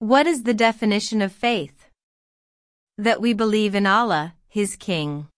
What is the definition of faith? That we believe in Allah, His King.